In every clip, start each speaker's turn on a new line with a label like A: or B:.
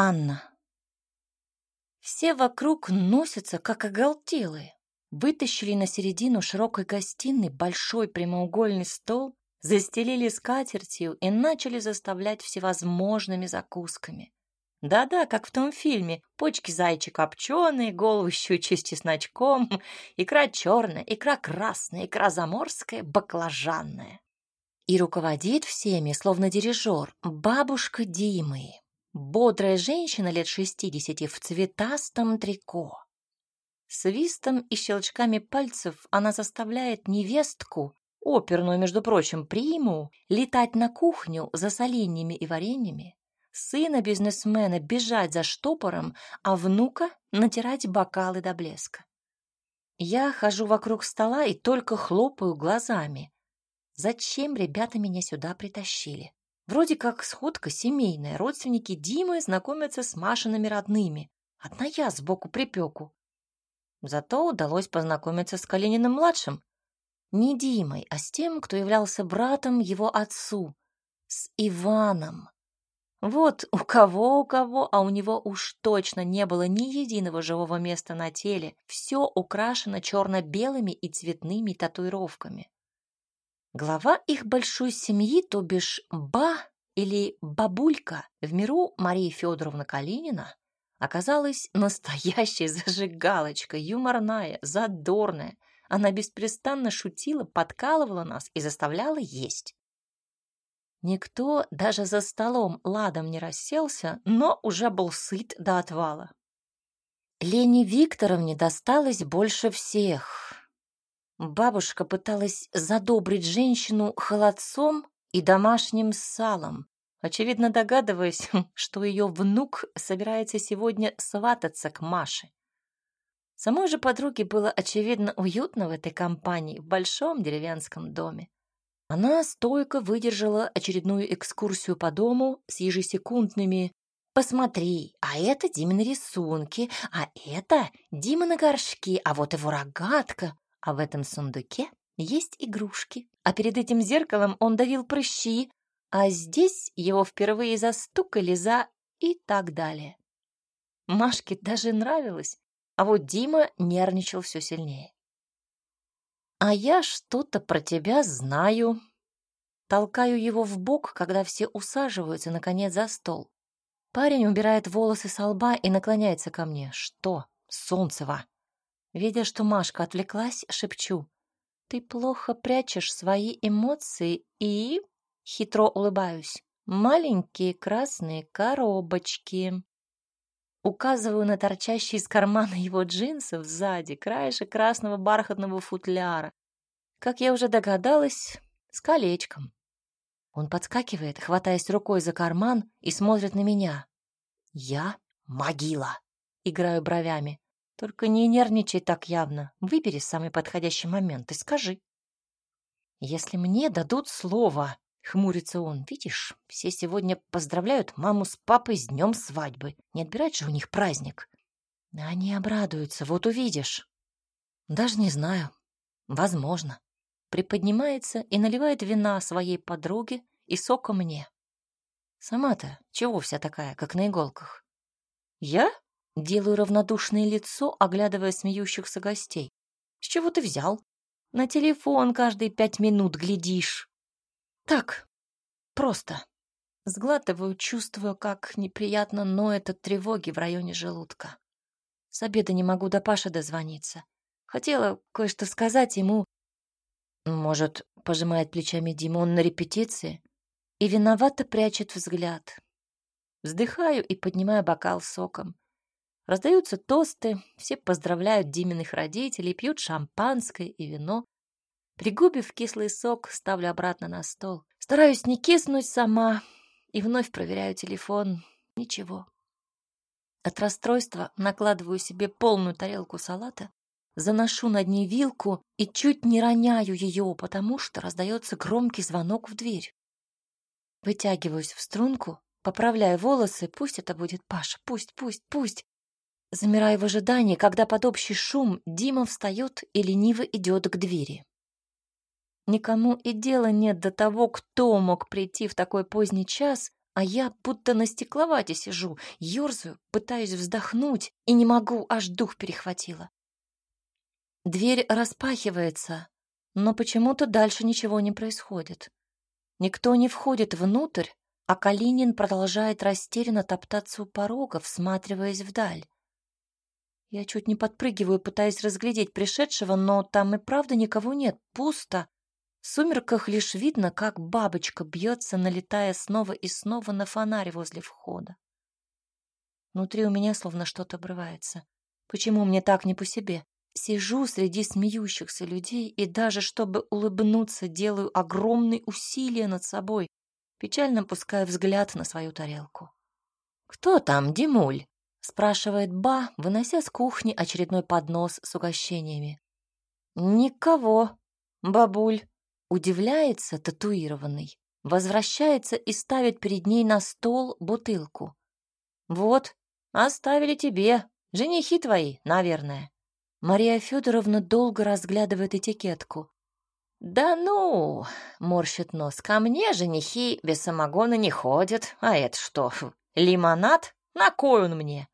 A: Анна. Все вокруг носятся, как оголтелые. Вытащили на середину широкой гостиной большой прямоугольный стол, застелили скатертью и начали заставлять всевозможными закусками. Да-да, как в том фильме. Почки зайчи копченые, голову щучьи с чесночком, икра черная, икра красная, икра заморская, баклажанная. И руководит всеми, словно дирижер, бабушка Димы, бодрая женщина лет шестидесяти в цветастом трико. Свистом и щелчками пальцев она заставляет невестку, оперную, между прочим, приму, летать на кухню за соленьями и вареньями, сына бизнесмена бежать за штопором, а внука натирать бокалы до блеска. Я хожу вокруг стола и только хлопаю глазами. Зачем ребята меня сюда притащили? Вроде как сходка семейная, родственники Димы знакомятся с Машиными родными. Одна я сбоку припеку. Зато удалось познакомиться с Калининым-младшим. Не Димой, а с тем, кто являлся братом его отцу, с Иваном. Вот у кого, у кого, а у него уж точно не было ни единого живого места на теле. Все украшено черно-белыми и цветными татуировками. Глава их большой семьи, то бишь ба или бабулька, в миру Мария Федоровна Калинина, оказалась настоящей зажигалочкой, юморная, задорная. Она беспрестанно шутила, подкалывала нас и заставляла есть. Никто даже за столом ладом не расселся, но уже был сыт до отвала. Лене Викторовне досталось больше всех. Бабушка пыталась задобрить женщину холодцом и домашним салом, очевидно догадываясь, что ее внук собирается сегодня свататься к Маше. Самой же подруге было очевидно уютно в этой компании в большом деревенском доме. Она стойко выдержала очередную экскурсию по дому с ежесекундными «Посмотри, а это Димины рисунки, а это Димины горшки, а вот его рогатка, а в этом сундуке есть игрушки. А перед этим зеркалом он давил прыщи, а здесь его впервые застукали за и так далее». Машке даже нравилось, а вот Дима нервничал все сильнее. «А я что-то про тебя знаю». Толкаю его в бок, когда все усаживаются, наконец, за стол. Парень убирает волосы со лба и наклоняется ко мне. «Что, Солнцева?» Видя, что Машка отвлеклась, шепчу. «Ты плохо прячешь свои эмоции и...» Хитро улыбаюсь. «Маленькие красные коробочки». Указываю на торчащий из кармана его джинсов сзади краешек красного бархатного футляра. Как я уже догадалась, с колечком. Он подскакивает, хватаясь рукой за карман и смотрит на меня. Я могила. Играю бровями. Только не нервничай так явно. Выбери самый подходящий момент и скажи. Если мне дадут слово, Хмурится он. Видишь, все сегодня поздравляют маму с папой с днем свадьбы. Не отбирать же у них праздник. Они обрадуются, вот увидишь. Даже не знаю. Возможно. Приподнимается и наливает вина своей подруге и сока мне. Сама-то чего вся такая, как на иголках? Я? Делаю равнодушное лицо, оглядывая смеющихся гостей. С чего ты взял? На телефон каждые пять минут глядишь. Так, просто. Сглатываю, чувствую, как неприятно ноет от тревоги в районе желудка. С обеда не могу до Паши дозвониться. Хотела кое-что сказать ему. Может, пожимает плечами Дима, он на репетиции? И виновато прячет взгляд. Вздыхаю и поднимаю бокал соком. Раздаются тосты, все поздравляют Диминых родителей, пьют шампанское и вино. Пригубив кислый сок, ставлю обратно на стол. Стараюсь не киснуть сама и вновь проверяю телефон. Ничего. От расстройства накладываю себе полную тарелку салата, заношу над ней вилку и чуть не роняю ее, потому что раздается громкий звонок в дверь. Вытягиваюсь в струнку, поправляю волосы, пусть это будет Паша, пусть, пусть, пусть. Замираю в ожидании, когда под общий шум Дима встает и лениво идет к двери. Никому и дела нет до того, кто мог прийти в такой поздний час, а я будто на стекловате сижу, ерзаю, пытаюсь вздохнуть и не могу, аж дух перехватило. Дверь распахивается, но почему-то дальше ничего не происходит. Никто не входит внутрь, а Калинин продолжает растерянно топтаться у порога, всматриваясь вдаль. Я чуть не подпрыгиваю, пытаясь разглядеть пришедшего, но там и правда никого нет, пусто. В сумерках лишь видно, как бабочка бьется, налетая снова и снова на фонарь возле входа. Внутри у меня словно что-то обрывается. Почему мне так не по себе? Сижу среди смеющихся людей и даже чтобы улыбнуться, делаю огромные усилия над собой, печально пуская взгляд на свою тарелку. «Кто там, Димуль?» — спрашивает Ба, вынося с кухни очередной поднос с угощениями. «Никого, бабуль», — удивляется татуированный, возвращается и ставит перед ней на стол бутылку. «Вот, оставили тебе, женихи твои, наверное». Мария Федоровна долго разглядывает этикетку. «Да ну!» — морщит нос. «Ко мне женихи без самогона не ходят. А это что, лимонад? На кой он мне?»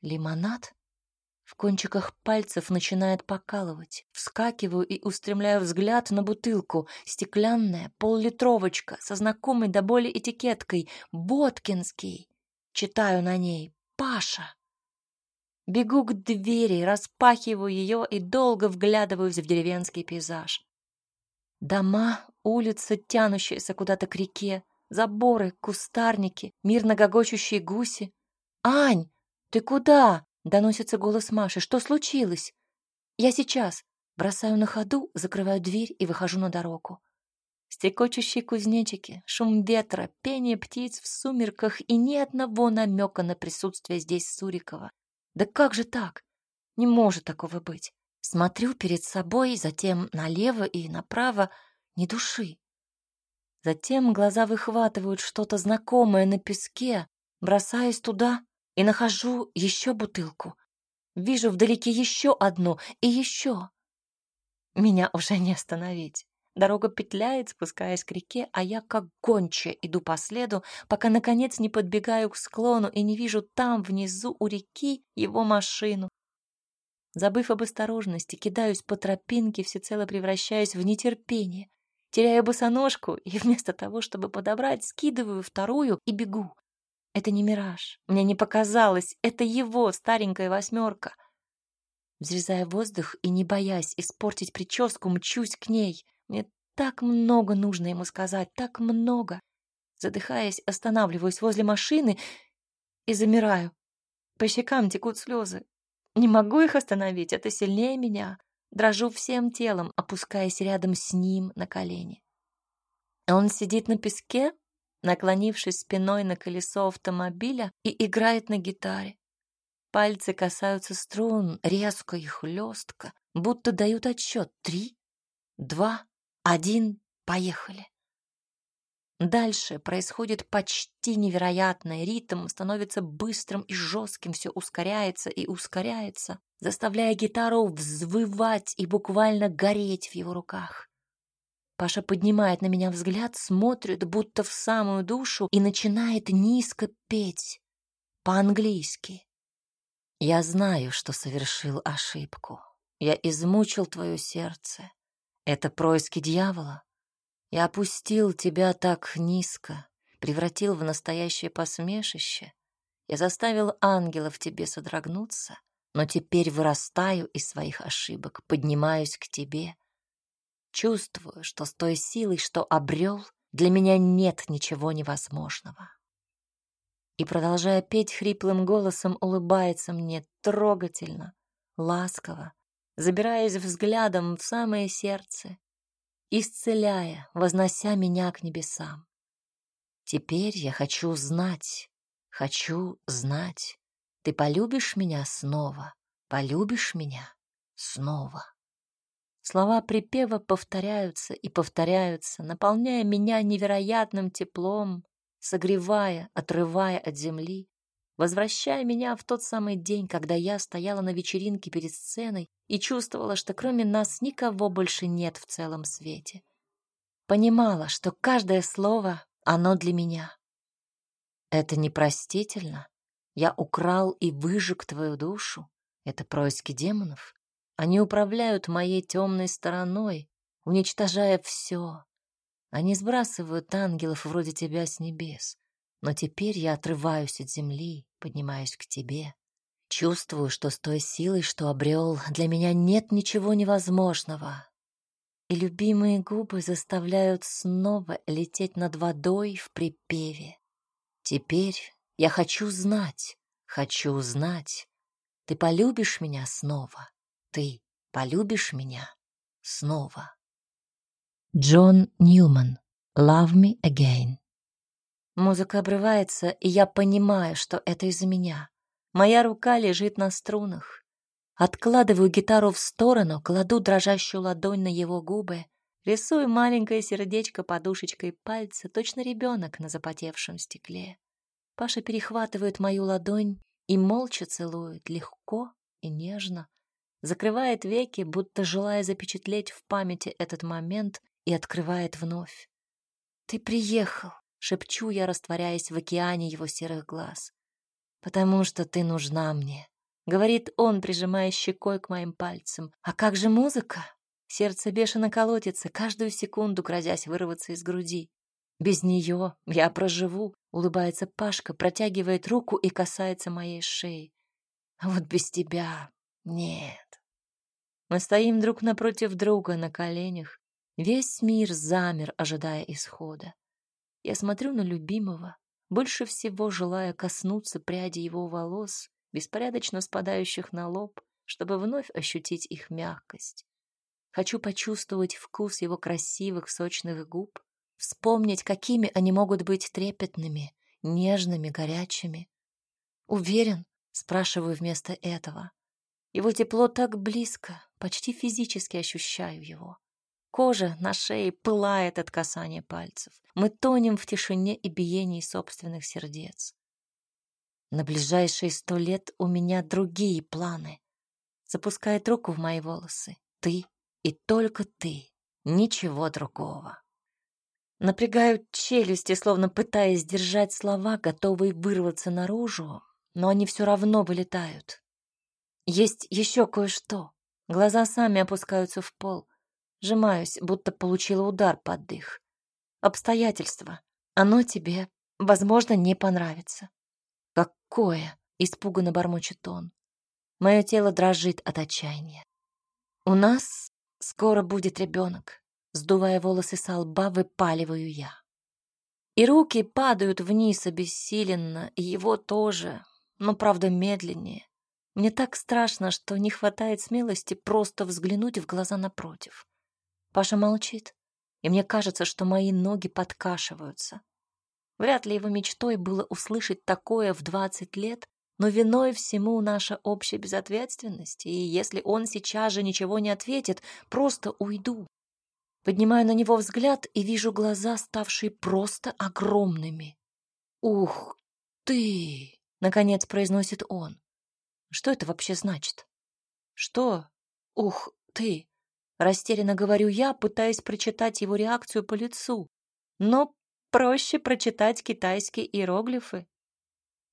A: «Лимонад?» В кончиках пальцев начинает покалывать. Вскакиваю и устремляю взгляд на бутылку. Стеклянная, поллитровочка, со знакомой до боли этикеткой. «Боткинский». Читаю на ней. «Паша». Бегу к двери, распахиваю ее и долго вглядываюсь в деревенский пейзаж. Дома, улица, тянущаяся куда-то к реке, заборы, кустарники, мирно гогочущие гуси. «Ань, ты куда?» — доносится голос Маши. «Что случилось?» «Я сейчас». Бросаю на ходу, закрываю дверь и выхожу на дорогу. Стрекочущие кузнечики, шум ветра, пение птиц в сумерках и ни одного намека на присутствие здесь Сурикова. Да как же так? Не может такого быть. Смотрю перед собой, затем налево и направо, ни души. Затем глаза выхватывают что-то знакомое на песке, бросаюсь туда и нахожу еще бутылку. Вижу вдалеке еще одну и еще. Меня уже не остановить. Дорога петляет, спускаясь к реке, а я как гончая иду по следу, пока, наконец, не подбегаю к склону и не вижу там, внизу, у реки, его машину. Забыв об осторожности, кидаюсь по тропинке, всецело превращаясь в нетерпение. Теряю босоножку и вместо того, чтобы подобрать, скидываю вторую и бегу. Это не мираж. Мне не показалось. Это его старенькая восьмерка. Взрезая воздух и не боясь испортить прическу, мчусь к ней. Мне так много нужно ему сказать, так много. Задыхаясь, останавливаюсь возле машины и замираю. По щекам текут слезы. Не могу их остановить, это сильнее меня. Дрожу всем телом, опускаясь рядом с ним на колени. Он сидит на песке, наклонившись спиной на колесо автомобиля и играет на гитаре. Пальцы касаются струн резко и хлестко, будто дают отсчет. Три, два, один, поехали. Дальше происходит почти невероятное. Ритм становится быстрым и жестким, все ускоряется и ускоряется, заставляя гитару взвывать и буквально гореть в его руках. Паша поднимает на меня взгляд, смотрит будто в самую душу и начинает низко петь по-английски. «Я знаю, что совершил ошибку. Я измучил твое сердце. Это происки дьявола. Я опустил тебя так низко, превратил в настоящее посмешище. Я заставил ангелов тебе содрогнуться, но теперь вырастаю из своих ошибок, поднимаюсь к тебе. Чувствую, что с той силой, что обрел, для меня нет ничего невозможного. И, продолжая петь хриплым голосом, улыбается мне трогательно, ласково, забираясь взглядом в самое сердце, исцеляя, вознося меня к небесам. Теперь я хочу знать, хочу знать, ты полюбишь меня снова, полюбишь меня снова. Слова припева повторяются и повторяются, наполняя меня невероятным теплом, согревая, отрывая от земли, возвращая меня в тот самый день, когда я стояла на вечеринке перед сценой и чувствовала, что кроме нас никого больше нет в целом свете. Понимала, что каждое слово, оно для меня. Это непростительно. Я украл и выжег твою душу. Это происки демонов. Они управляют моей темной стороной, уничтожая все. Они сбрасывают ангелов вроде тебя с небес. Но теперь я отрываюсь от земли, поднимаюсь к тебе. Чувствую, что с той силой, что обрел, для меня нет ничего невозможного. И любимые губы заставляют снова лететь над водой в припеве. Теперь я хочу знать, хочу знать. Ты полюбишь меня снова? Ты полюбишь меня снова? Джон Ньюман. Love me again. Музыка обрывается, и я понимаю, что это из-за меня. Моя рука лежит на струнах. Откладываю гитару в сторону, кладу дрожащую ладонь на его губы, рисую маленькое сердечко подушечкой пальца, точно ребенок на запотевшем стекле. Паша перехватывает мою ладонь и молча целует, легко и нежно, закрывает веки, будто желая запечатлеть в памяти этот момент, и открывает вновь. «Ты приехал», — шепчу я, растворяясь в океане его серых глаз потому что ты нужна мне», — говорит он, прижимая щекой к моим пальцам. «А как же музыка?» Сердце бешено колотится, каждую секунду грозясь вырваться из груди. «Без нее я проживу», — улыбается Пашка, протягивает руку и касается моей шеи. «А вот без тебя нет». Мы стоим друг напротив друга на коленях. Весь мир замер, ожидая исхода. Я смотрю на любимого, больше всего желая коснуться пряди его волос, беспорядочно спадающих на лоб, чтобы вновь ощутить их мягкость. Хочу почувствовать вкус его красивых сочных губ, вспомнить, какими они могут быть трепетными, нежными, горячими. «Уверен?» — спрашиваю вместо этого. Его тепло так близко, почти физически ощущаю его. Кожа на шее пылает от касания пальцев. Мы тонем в тишине и биении собственных сердец. На ближайшие сто лет у меня другие планы. Запускает руку в мои волосы. Ты и только ты. Ничего другого. Напрягают челюсти, словно пытаясь сдержать слова, готовые вырваться наружу, но они все равно вылетают. Есть еще кое-что. Глаза сами опускаются в пол. Сжимаюсь, будто получила удар под дых. Обстоятельства. Оно тебе, возможно, не понравится. Какое? Испуганно бормочет он. Мое тело дрожит от отчаяния. У нас скоро будет ребенок. Сдувая волосы со лба, выпаливаю я. И руки падают вниз обессиленно, и его тоже, но, правда, медленнее. Мне так страшно, что не хватает смелости просто взглянуть в глаза напротив. Паша молчит, и мне кажется, что мои ноги подкашиваются. Вряд ли его мечтой было услышать такое в двадцать лет, но виной всему наша общая безответственность, и если он сейчас же ничего не ответит, просто уйду. Поднимаю на него взгляд и вижу глаза, ставшие просто огромными. «Ух ты!» — наконец произносит он. «Что это вообще значит?» «Что? Ух ты!» Растерянно говорю я, пытаясь прочитать его реакцию по лицу. Но проще прочитать китайские иероглифы.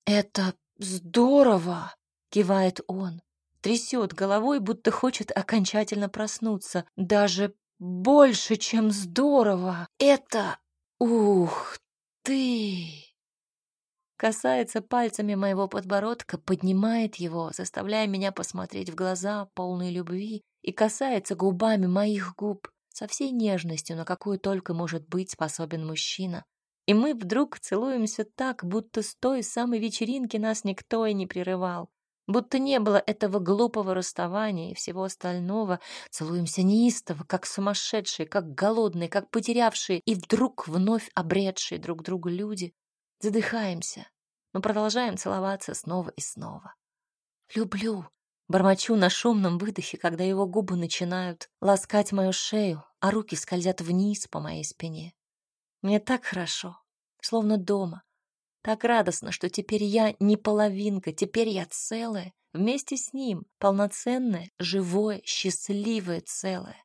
A: «Это здорово!» — кивает он. Трясет головой, будто хочет окончательно проснуться. «Даже больше, чем здорово! Это... Ух ты!» Касается пальцами моего подбородка, поднимает его, заставляя меня посмотреть в глаза, полные любви, и касается губами моих губ со всей нежностью, на какую только может быть способен мужчина. И мы вдруг целуемся так, будто с той самой вечеринки нас никто и не прерывал. Будто не было этого глупого расставания и всего остального. Целуемся неистово, как сумасшедшие, как голодные, как потерявшие и вдруг вновь обретшие друг друга люди. Задыхаемся, но продолжаем целоваться снова и снова. «Люблю», Бормочу на шумном выдохе, когда его губы начинают ласкать мою шею, а руки скользят вниз по моей спине. Мне так хорошо, словно дома. Так радостно, что теперь я не половинка, теперь я целая, вместе с ним, полноценное, живое, счастливое целое.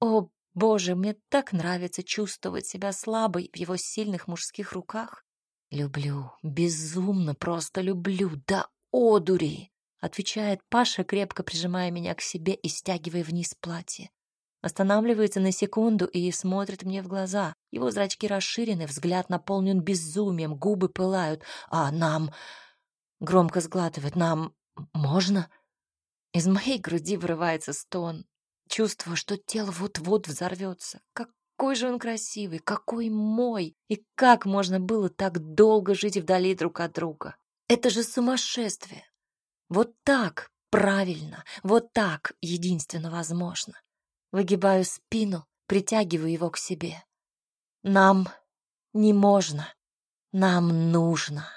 A: О, Боже, мне так нравится чувствовать себя слабой в его сильных мужских руках. Люблю, безумно просто люблю, да одури, отвечает Паша, крепко прижимая меня к себе и стягивая вниз платье. Останавливается на секунду и смотрит мне в глаза. Его зрачки расширены, взгляд наполнен безумием, губы пылают. А нам... Громко сглатывает. Нам можно? Из моей груди вырывается стон. Чувствую, что тело вот-вот взорвется. Какой же он красивый, какой мой! И как можно было так долго жить вдали друг от друга? Это же сумасшествие! Вот так правильно, вот так единственно возможно. Выгибаю спину, притягиваю его к себе. Нам не можно, нам нужно.